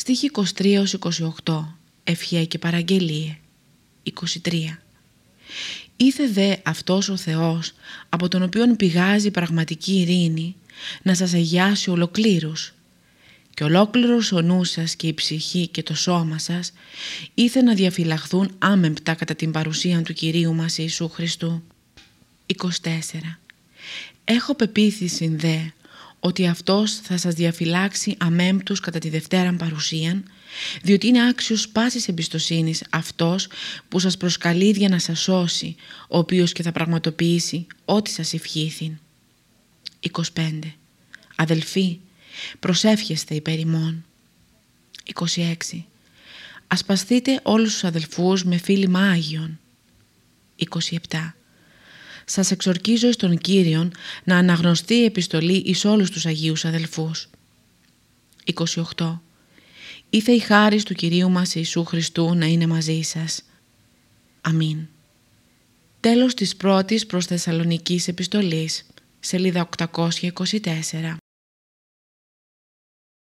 Στοίχη 23-28 Ευχέ και παραγγελίε 23 Ήθε δε αυτός ο Θεός από τον οποίον πηγάζει πραγματική ειρήνη να σας αγιάσει ολοκλήρους και ολόκληρος ο νους σας και η ψυχή και το σώμα σας ήθε να διαφυλαχθούν άμεμπτα κατά την παρουσία του Κυρίου μας Ιησού Χριστού. 24. Έχω πεποίθηση δε ότι Αυτός θα σας διαφυλάξει αμέμπτους κατά τη Δευτέρα παρουσίαν, διότι είναι άξιος πάσης εμπιστοσύνης Αυτός που σας προσκαλεί για να σας σώσει, ο οποίος και θα πραγματοποιήσει ό,τι σας ευχήθην. 25. Αδελφοί, προσεύχεστε υπέρ ημών. 26. Ασπαστείτε όλους τους αδελφούς με φίλημα Άγιον. 27. Σας εξορκίζω στον Κύριον να αναγνωστεί η επιστολή εις όλους τους Αγίους αδελφούς. 28. Ήθε η χάρις του Κυρίου μας Ιησού Χριστού να είναι μαζί σας. Αμήν. Τέλος της πρώτης προς Θεσσαλονικής επιστολής, σελίδα 824.